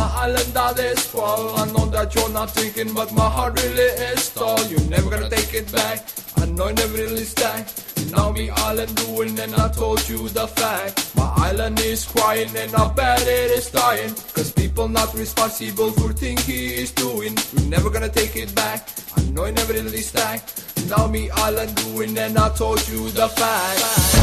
island that is full. I know that you're not thinking, but my heart really is tall. You're never gonna take it back. I know you never really stack. Now me island ruined and I told you the fact. My island is crying and I bet it is dying. Cause people not responsible for things he is doing. You're never gonna take it back. I know you never really stack. Now me island ruined and I told you the fact.